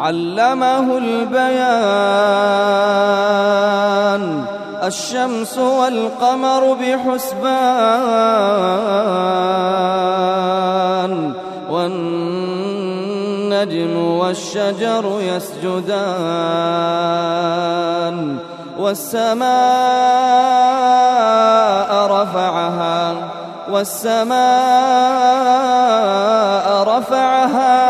علمه البيان. الشمس والقمر بحسبان. والنجم والشجر يسجدان. والسماء رفعها. والسماء رفعها.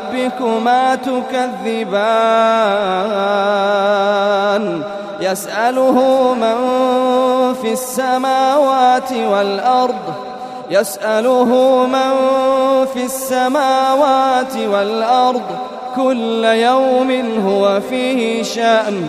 ربكما تكذبان. يسأله من في السماوات والأرض. يسأله من في السماوات والأرض. كل يوم هو فيه شأن.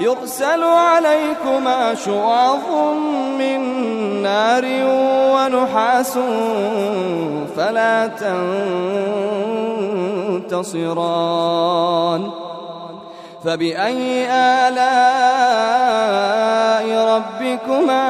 يرسل عليكما شواظ من نار ونحاس فلا ينتصران فبأي ربكما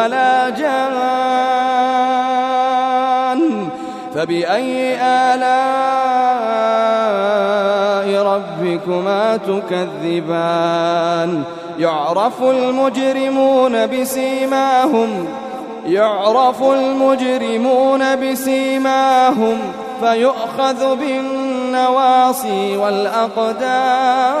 ولا جان فبأي آلاء ربكما تكذبان؟ يعرف المجرمون بسيماهم يعرف المجرمون بسيماهم فيؤخذ بالنواصي والأقدام.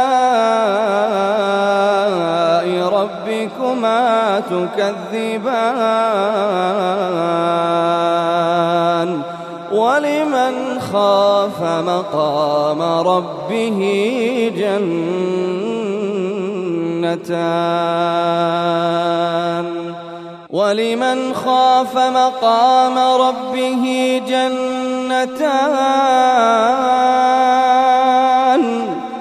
تكذبان ولمن خاف مقام ربه جنتان ولمن خاف مقام ربه جنتان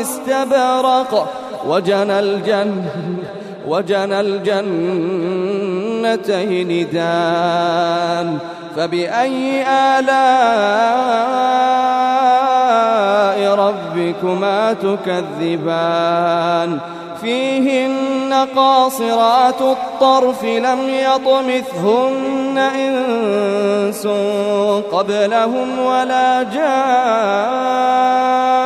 استبرق. وجنى الجنة وجنى الجنتين دان. فبأي آلاء ربكما تكذبان؟ فيهن قاصرات الطرف لم يطمثهن إنس قبلهم ولا جان.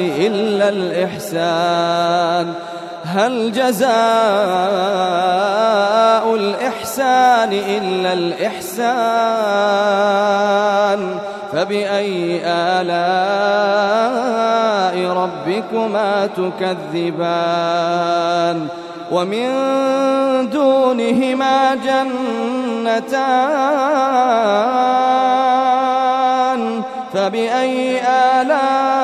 إلا الإحسان. هل جزاء الإحسان إلا الإحسان؟ فبأي آلاء ربكما تكذبان؟ ومن دونهما جنتان. فبأي آلاء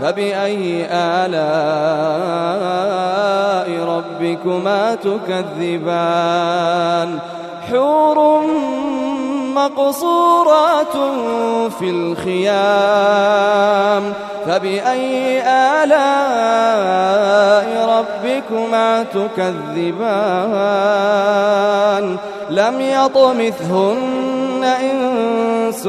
فبأي آلاء ربكما تكذبان؟ حور مقصورات في الخيام. فبأي آلاء ربكما تكذبان؟ لم يطمثهن إنس